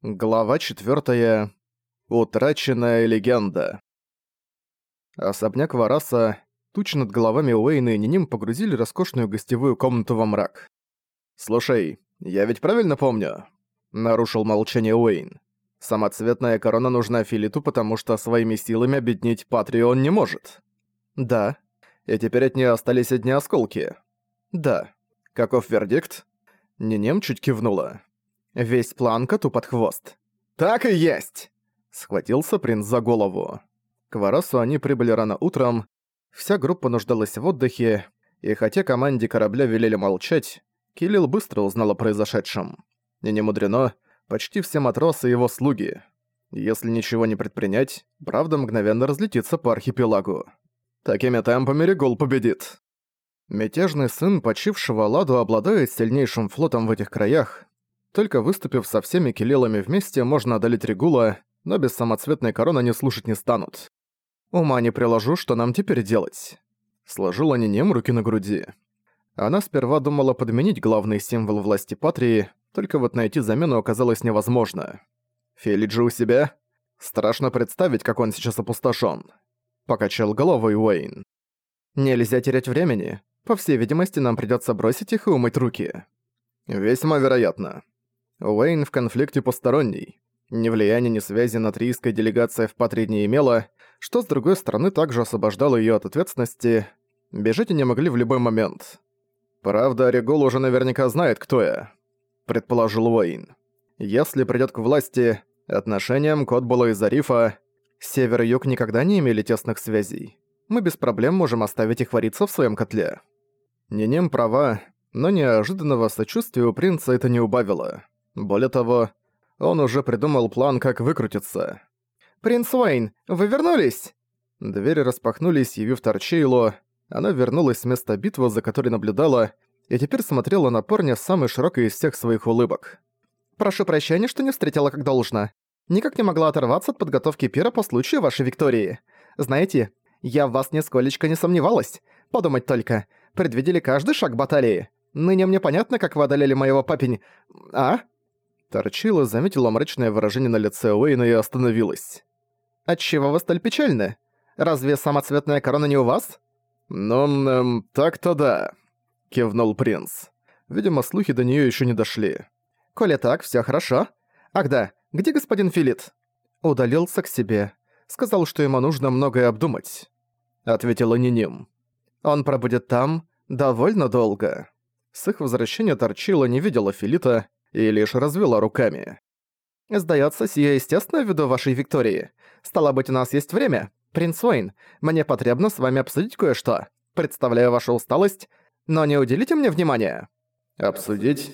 Глава 4. Утраченная легенда. Особняк Вараса, тучи над головами Уэйна и Ниним погрузили роскошную гостевую комнату во мрак. «Слушай, я ведь правильно помню?» — нарушил молчание Уэйн. «Самоцветная корона нужна Филиту, потому что своими силами объединить Патрию он не может». «Да. И теперь от нее остались одни осколки». «Да. Каков вердикт?» Ниним чуть кивнула. Весь план коту под хвост. «Так и есть!» Схватился принц за голову. К Варасу они прибыли рано утром. Вся группа нуждалась в отдыхе, и хотя команде корабля велели молчать, Килил быстро узнал о произошедшем. И не мудрено, почти все матросы его слуги. Если ничего не предпринять, правда мгновенно разлетится по архипелагу. Такими темпами Регул победит. Мятежный сын почившего Ладу обладает сильнейшим флотом в этих краях, только выступив со всеми келелами вместе, можно одолеть Регула, но без самоцветной короны они слушать не станут. Ума не приложу, что нам теперь делать. Сложила Нинем руки на груди. Она сперва думала подменить главный символ власти Патрии, только вот найти замену оказалось невозможно. Фелиджи у себя? Страшно представить, как он сейчас опустошен. Покачал головой Уэйн. Нельзя терять времени. По всей видимости, нам придется бросить их и умыть руки. Весьма вероятно. Уэйн в конфликте посторонний. Ни влияния, ни связи натрийская делегация в Патрии не имела, что, с другой стороны, также освобождало её от ответственности. Бежать они могли в любой момент. Правда, Орегул уже наверняка знает, кто я, предположил Уэйн. Если придёт к власти, отношениям Котбула и Зарифа, Север и Юг никогда не имели тесных связей. Мы без проблем можем оставить их вариться в своем котле. Нинем права, но неожиданного сочувствия у принца это не убавило. Более того, он уже придумал план, как выкрутиться. «Принц Уэйн, вы вернулись?» Двери распахнулись, явив Торчейлу. Она вернулась с места битвы, за которой наблюдала, и теперь смотрела на парня с самой широкой из всех своих улыбок. «Прошу прощения, что не встретила как должно. Никак не могла оторваться от подготовки пира по случаю вашей Виктории. Знаете, я в вас нисколечко не сомневалась. Подумать только, предвидели каждый шаг баталии. Ныне мне понятно, как вы одолели моего папень... А?» Торчила заметила мрачное выражение на лице Уэйна и остановилась. «Отчего вы столь печальны? Разве самоцветная корона не у вас?» «Ну, эм, так-то да», — кивнул принц. Видимо, слухи до неё ещё не дошли. «Коли так, всё хорошо. Ах да, где господин Филит?» Удалился к себе. Сказал, что ему нужно многое обдумать. Ответила Ниним. «Он пробудет там довольно долго». С их возвращения Торчила не видела Филита, и лишь развела руками. «Сдается, сие естественно ввиду вашей Виктории. Стало быть, у нас есть время. Принц Уэйн, мне потребно с вами обсудить кое-что. Представляю вашу усталость, но не уделите мне внимания». «Обсудить?»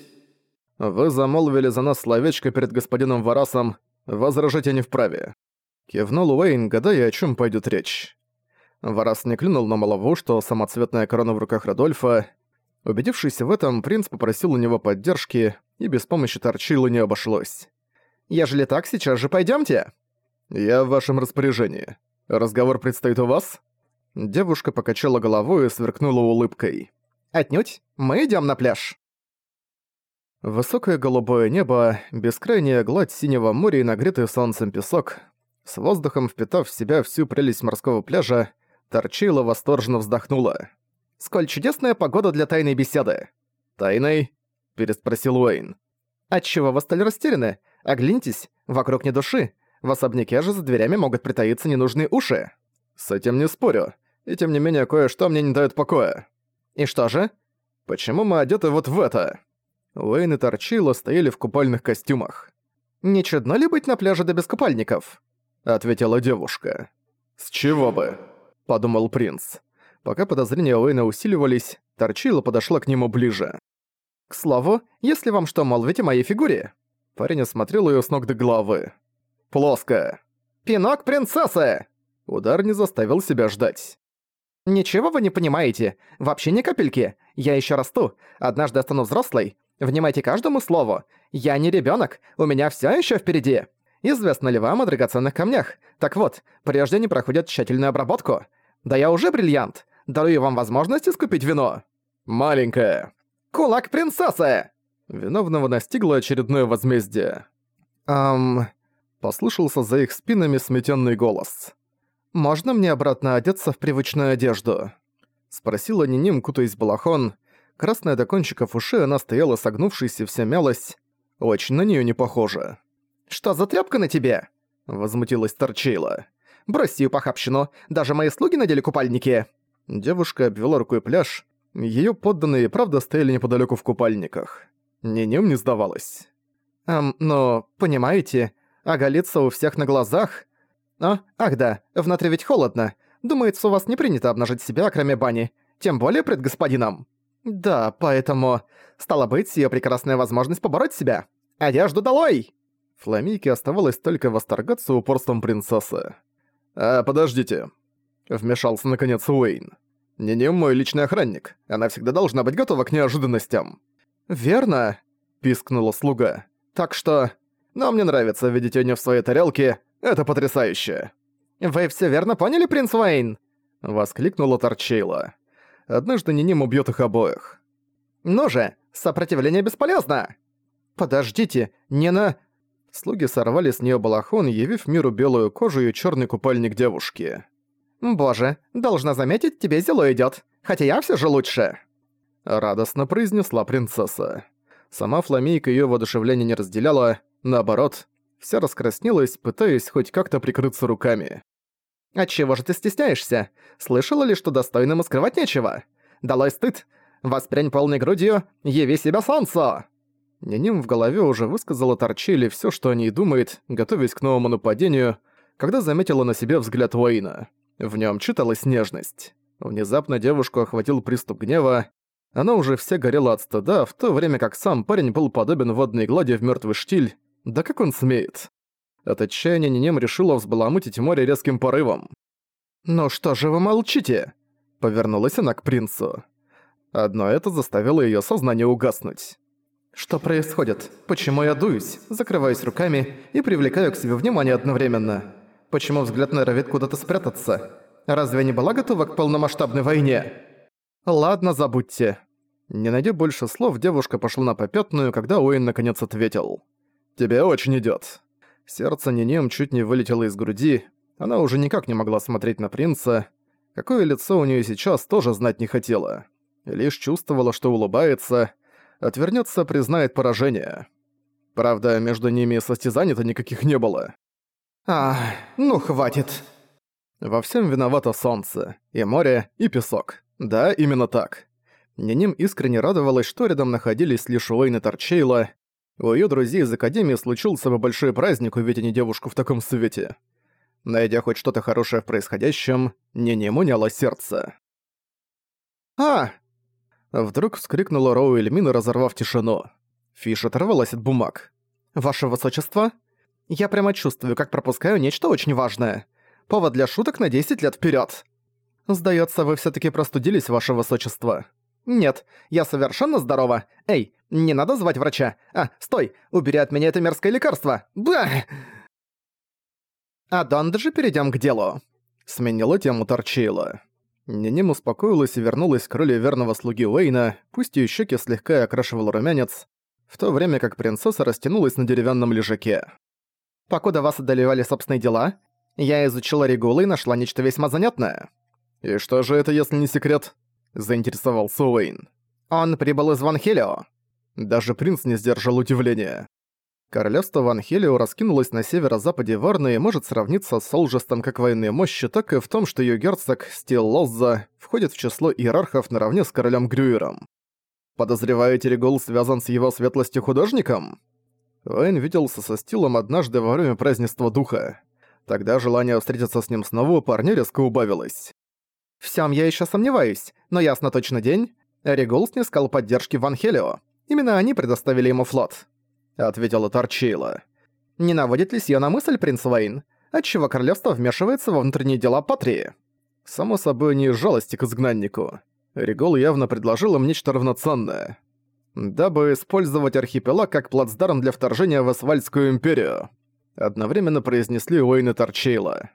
«Вы замолвили за нас словечко перед господином Варасом. Возражать я не вправе». Кивнул Уэйн, гадая, о чем пойдет речь. Варас не клюнул на малову, что самоцветная корона в руках Родольфа. Убедившись в этом, принц попросил у него поддержки, и без помощи Торчила не обошлось. «Ежели так, сейчас же пойдёмте!» «Я в вашем распоряжении. Разговор предстоит у вас?» Девушка покачала головой и сверкнула улыбкой. «Отнюдь. Мы идём на пляж». Высокое голубое небо, бескрайняя гладь синего моря и нагретый солнцем песок. С воздухом впитав в себя всю прелесть морского пляжа, Торчила восторженно вздохнула. «Сколь чудесная погода для тайной беседы!» «Тайной?» — переспросил Уэйн. «Отчего вы стали растеряны? Оглянитесь, вокруг не души. В особняке же за дверями могут притаиться ненужные уши». «С этим не спорю. И тем не менее кое-что мне не дает покоя». «И что же?» «Почему мы одеты вот в это?» Уэйн и Торчило стояли в купальных костюмах. «Не чудно ли быть на пляже до без купальников?» — ответила девушка. «С чего бы?» — подумал принц. Пока подозрения Уэйна усиливались, Торчило подошла к нему ближе. К слову, если вам что молвить о моей фигуре?» Парень осмотрел её с ног до головы. «Плоская». «Пинок принцессы!» Удар не заставил себя ждать. «Ничего вы не понимаете. Вообще ни капельки. Я ещё расту. Однажды стану взрослой. Внимайте каждому слову. Я не ребёнок. У меня всё ещё впереди. Известно ли вам о драгоценных камнях? Так вот, прежде они проходят тщательную обработку. Да я уже бриллиант. Дарую вам возможность искупить вино. Маленькая. «Кулак принцессы!» Виновного настигло очередное возмездие. «Ам...» — послышался за их спинами сметенный голос. «Можно мне обратно одеться в привычную одежду?» — спросила Ниним, кутаясь в балахон. Красная до кончиков ушей она стояла согнувшись и вся мялась. Очень на неё не похоже. «Что за тряпка на тебе?» — возмутилась Торчейла. «Брось сию похабщину, даже мои слуги надели купальники!» Девушка обвела рукой пляж. Её подданные правда стояли неподалёку в купальниках. Ниним не сдавалась. «Эм, но, понимаете, оголиться у всех на глазах...» «А, ах да, внутри ведь холодно. Думается, у вас не принято обнажить себя, кроме бани. Тем более пред господином». «Да, поэтому... Стало быть, её прекрасная возможность побороть себя. Одежду долой!» Фламейке оставалось только восторгаться упорством принцессы. «А, подождите», — вмешался наконец Уэйн. «Не-не мой личный охранник. Она всегда должна быть готова к неожиданностям». «Верно», — пискнула слуга. «Так что... Но мне нравится видеть её не в своей тарелке. Это потрясающе». «Вы всё верно поняли, принц Уэйн?» — воскликнула Торчейла. Однажды Ниним убьёт их обоих. «Ну же, сопротивление бесполезно!» «Подождите, не на...» Слуги сорвали с неё балахон, явив миру белую кожу и чёрный купальник девушки. «Боже, должна заметить, тебе зело идёт, хотя я всё же лучше!» Радостно произнесла принцесса. Сама Фламейка её воодушевление не разделяла, наоборот, вся раскраснелась, пытаясь хоть как-то прикрыться руками. «Отчего же ты стесняешься? Слышала ли, что достойным скрывать нечего? Далой стыд! Воспрянь полной грудью, яви себя солнцу!» Ниним в голове уже высказала Торчили все, что о ней думает, готовясь к новому нападению, когда заметила на себе взгляд Уэйна. В нем читалась нежность. Внезапно девушку охватил приступ гнева. Она уже вся горела от стыда, в то время как сам парень был подобен водной глади в мертвый штиль. Да как он смеет? От отчаяния Нинем решила взбаламутить море резким порывом. «Ну что же вы молчите?» Повернулась она к принцу. Одно это заставило ее сознание угаснуть. Что происходит? Почему я дуюсь, закрываюсь руками и привлекаю к себе внимание одновременно? Почему взгляд норовит куда-то спрятаться? Разве не была готова к полномасштабной войне? Ладно, забудьте. Не найдя больше слов, девушка пошла на попятную, когда Уэйн наконец ответил. «Тебе очень идёт». Сердце Нинем чуть не вылетело из груди, она уже никак не могла смотреть на принца. Какое лицо у неё сейчас, тоже знать не хотела. Лишь чувствовала, что улыбается, отвернется, признает поражение. Правда, между ними состязаний-то никаких не было. «А, ну хватит!» Во всем виновато солнце, и море, и песок. Да, именно так. Ниним искренне радовалась, что рядом находились лишь Уэйн и Торчейла. У её друзей из Академии случился бы большой праздник увидеть не девушку в таком свете. Найдя хоть что-то хорошее в происходящем, Ниним уняло сердце. «А, Вдруг вскрикнула Роу Эльмина, разорвав тишину. Фиш оторвалась от бумаг. «Ваше высочество? Я прямо чувствую, как пропускаю нечто очень важное. Повод для шуток на 10 лет вперед. Сдается, вы все таки простудились, ваше высочество». «Нет, я совершенно здорова. Эй, не надо звать врача. А, стой, убери от меня это мерзкое лекарство. Бах!» «А же перейдем к делу», — сменила тему Торчейла. Ниним успокоилась и вернулась к роли верного слуги Уэйна, пусть её щеки слегка окрашивал румянец, в то время как принцесса растянулась на деревянном лежаке. «Покуда вас одолевали собственные дела, я изучила регулы и нашла нечто весьма занятное». «И что же это, если не секрет?» – заинтересовался Уэйн. «Он прибыл из Ван Хелио». Даже принц не сдержал удивления. Королевство Ван Хелио раскинулось на северо-западе Варны и может сравниться с Солжестом как военной мощи, так и в том, что её герцог Стил входит в число иерархов наравне с королем Грюером. Подозреваете, Регул связан с его светлостью художником? Вейн виделся со Стилом однажды во время празднества духа. Тогда желание встретиться с ним снова у парня резко убавилось. В всем я еще сомневаюсь, но ясно точно день. Регул снискал поддержки Ван Хелио. Именно они предоставили ему флот. — ответила Торчейла. «Не наводит ли сия на мысль, принц Вейн? Отчего королевство вмешивается во внутренние дела Патрии?» Само собой, не из жалости к изгнаннику. Регол явно предложил им нечто равноценное. Дабы использовать архипелаг как плацдарм для вторжения в Асфальтскую империю. Одновременно произнесли Уэйн и Торчейла.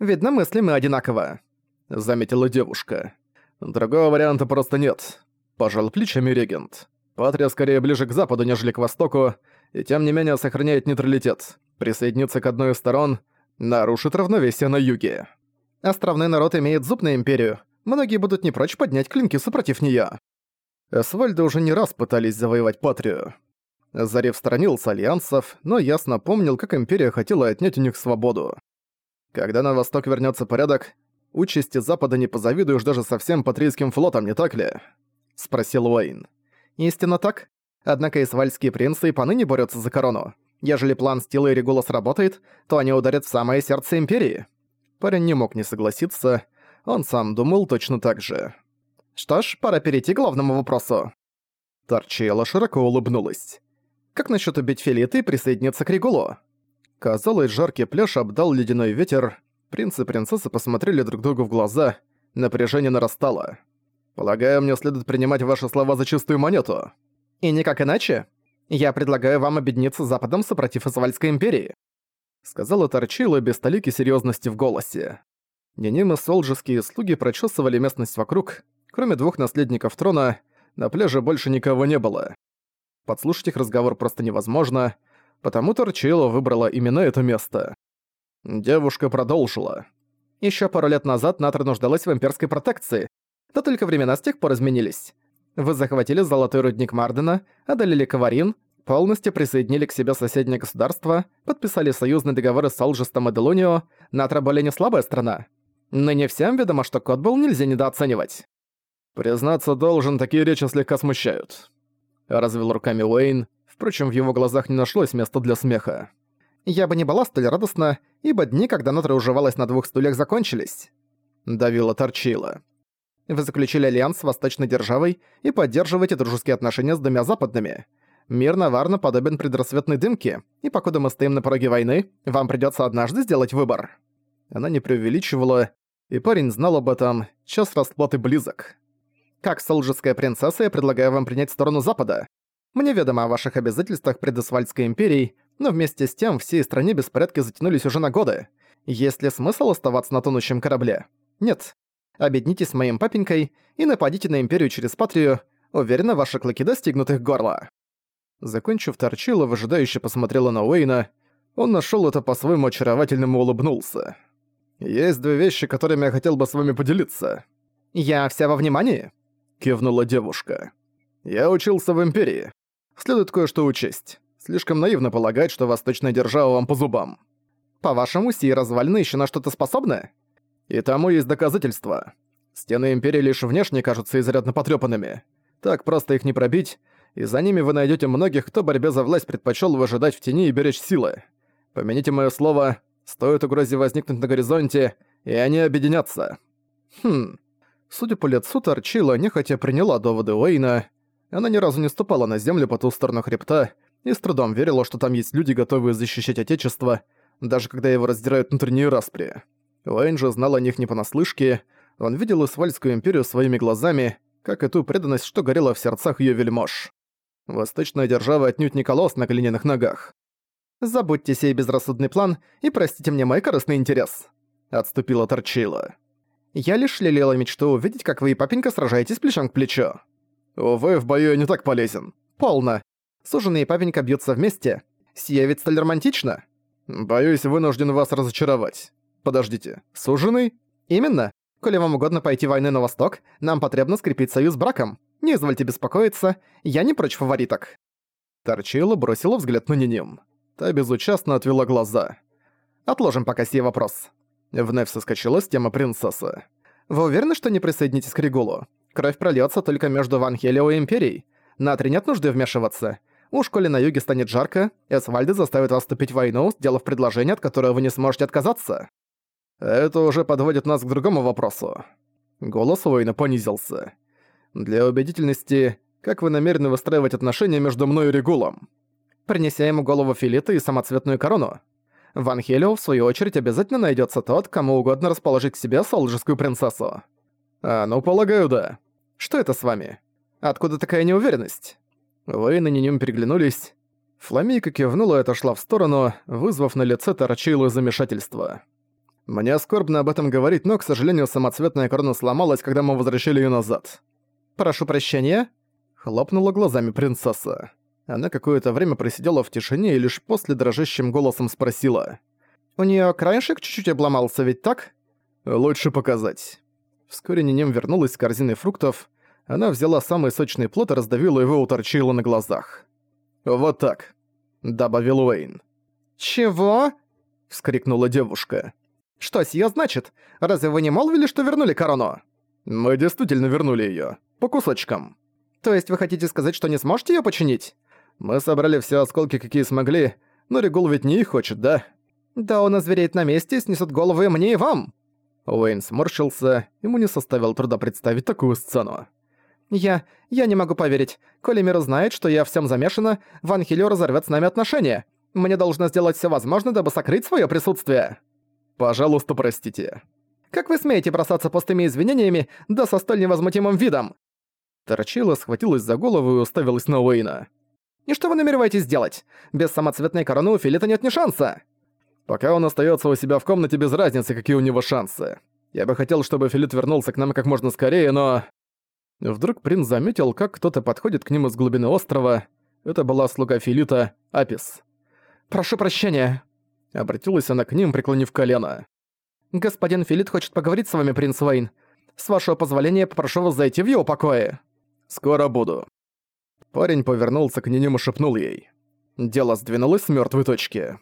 «Видно, мысли мы одинаково», — заметила девушка. «Другого варианта просто нет», — пожал плечами регент. «Патрия скорее ближе к западу, нежели к востоку, и тем не менее сохраняет нейтралитет. Присоединиться к одной из сторон нарушит равновесие на юге. Островной народ имеет зуб на империю. Многие будут не прочь поднять клинки супротив неё. Эсвальды уже не раз пытались завоевать Патрию. Зарев сторонился альянсов, но ясно помнил, как Империя хотела отнять у них свободу. Когда на восток вернется порядок, участи Запада не позавидуешь даже совсем патрийским флотом, не так ли? Спросил Уэйн. Истинно так. Однако исвальские принцы и поныне борются за корону. Ежели план Стила и Регула сработает, то они ударят в самое сердце Империи. Парень не мог не согласиться, он сам думал точно так же. Что ж, пора перейти к главному вопросу. Торчела широко улыбнулась. Как насчет убить Филита и присоединиться к Регулу? Казалось, жаркий пляж обдал ледяной ветер. Принц и принцесса посмотрели друг другу в глаза. Напряжение нарастало. «Полагаю, мне следует принимать ваши слова за чистую монету». «И никак иначе? Я предлагаю вам объединиться с Западом сопротив Исвальской империи», сказала Торчила без толики серьезности в голосе. Ниним и солджеские слуги прочесывали местность вокруг. Кроме двух наследников трона, на пляже больше никого не было. Подслушать их разговор просто невозможно, потому Торчило выбрала именно это место. Девушка продолжила. Ещё пару лет назад Натра нуждалась в имперской протекции, да только времена с тех пор изменились. Вы захватили золотой рудник Мардена, одолели Каварин, полностью присоединили к себе соседнее государство, подписали союзные договоры с Алжестом и Делунио, Натра более не слабая страна. Но не всем ведомо, что Котбол нельзя недооценивать. Признаться должен, такие речи слегка смущают. Развел руками Уэйн, впрочем, в его глазах не нашлось места для смеха. «Я бы не была столь радостна, ибо дни, когда Натра уживалась на двух стульях, закончились», — давила Торчила. «Вы заключили альянс с Восточной Державой и поддерживаете дружеские отношения с двумя западными. Мир Наварно подобен предрассветной дымке, и покуда мы стоим на пороге войны, вам придётся однажды сделать выбор». Она не преувеличивала, и парень знал об этом, час расплаты близок. Как солжеская принцесса, я предлагаю вам принять сторону Запада. Мне ведомо о ваших обязательствах пред Исвальдской империей, но вместе с тем всей стране беспорядки затянулись уже на годы. Есть ли смысл оставаться на тонущем корабле? Нет. Объединитесь с моим папенькой и нападите на империю через Патрию. Уверена, ваши клыки достигнут их горла». Закончив торчила, выжидающе посмотрела на Уэйна. Он нашёл это по-своему очаровательному улыбнулся. «Есть две вещи, которыми я хотел бы с вами поделиться». «Я вся во внимании?» Кивнула девушка. «Я учился в Империи. Следует кое-что учесть. Слишком наивно полагать, что Восточная держава вам по зубам. По-вашему, сии развалины еще на что-то способны? И тому есть доказательства. Стены Империи лишь внешне кажутся изрядно потрепанными. Так просто их не пробить, и за ними вы найдете многих, кто борьбе за власть предпочел выжидать в тени и беречь силы. Помяните мое слово, стоит угрозе возникнуть на горизонте, и они объединятся. Хм, Судя по лицу, Торчила нехотя приняла доводы Уэйна. Она ни разу не ступала на землю по ту сторону хребта и с трудом верила, что там есть люди, готовые защищать Отечество, даже когда его раздирают внутренние распри. Уэйн же знал о них не понаслышке, он видел Исвальскую империю своими глазами, как и ту преданность, что горела в сердцах ее вельмож. Восточная держава отнюдь не колосс на глиняных ногах. «Забудьте сей безрассудный план и простите мне мой корыстный интерес», — отступила Торчила. Я лишь лелеяла мечту увидеть, как вы и папенька сражаетесь плечом к плечу. Увы, в бою я не так полезен. Полно. Суженый и папенька бьются вместе. Сия ведь столь романтично. Боюсь, вынужден вас разочаровать. Подождите, суженый? Именно. Коли вам угодно пойти войны на восток, нам потребно скрепить союз браком. Не извольте беспокоиться, я не прочь фавориток. Торчила бросила взгляд на Ниним. Та безучастно отвела глаза. Отложим пока сей вопрос. Вновь соскочила с темы принцессы. «Вы уверены, что не присоединитесь к Регулу? Кровь прольется только между Ван Хелио и Империей. На три нет нужды вмешиваться. Уж коли на юге станет жарко, Эсвальды заставит вас вступить в войну, сделав предложение, от которого вы не сможете отказаться». «Это уже подводит нас к другому вопросу». Голос Уэйна понизился. «Для убедительности, как вы намерены выстраивать отношения между мной и Регулом?» «Принеся ему голову Филита и самоцветную корону. Ван Хелио, в свою очередь, обязательно найдется тот, кому угодно расположить к себе солжескую принцессу. А, ну, полагаю, да. Что это с вами? Откуда такая неуверенность? Вы на нем переглянулись. Фламейка кивнула и отошла в сторону, вызвав на лице Торчилу замешательство. Мне скорбно об этом говорить, но, к сожалению, самоцветная корона сломалась, когда мы возвращали ее назад. «Прошу прощения?» — хлопнула глазами принцесса. Она какое-то время просидела в тишине и лишь после дрожащим голосом спросила. «У неё краешек чуть-чуть обломался, ведь так?» «Лучше показать». Вскоре Нинем вернулась с корзиной фруктов. Она взяла самый сочный плод и раздавила его у Торчейла на глазах. «Вот так», — добавил Уэйн. «Чего?» — вскрикнула девушка. «Что сия значит? Разве вы не молвили, что вернули корону?» «Мы действительно вернули её. По кусочкам». «То есть вы хотите сказать, что не сможете её починить?» «Мы собрали все осколки, какие смогли, но Регул ведь не их хочет, да?» «Да он озвереет на месте и снесут головы мне и вам!» Уэйн сморщился, ему не составило труда представить такую сцену. «Я... я не могу поверить. Коли мир узнает, что я всем замешана, Ван Хилё разорвет с нами отношения. Мне должно сделать все возможное, дабы сокрыть свое присутствие». «Пожалуйста, простите». «Как вы смеете бросаться пустыми извинениями, да со столь невозмутимым видом?» Торчила схватилась за голову и уставилась на Уэйна. «И что вы намереваетесь сделать? Без самоцветной короны у Филита нет ни шанса!» «Пока он остается у себя в комнате, без разницы, какие у него шансы. Я бы хотел, чтобы Филит вернулся к нам как можно скорее, но...» Вдруг принц заметил, как кто-то подходит к ним из глубины острова. Это была слуга Филита, Апис. «Прошу прощения», — обратилась она к ним, преклонив колено. «Господин Филит хочет поговорить с вами, принц Уэйн. С вашего позволения попрошу вас зайти в его покое». «Скоро буду». Парень повернулся к Ниним и шепнул ей. Дело сдвинулось с мёртвой точки.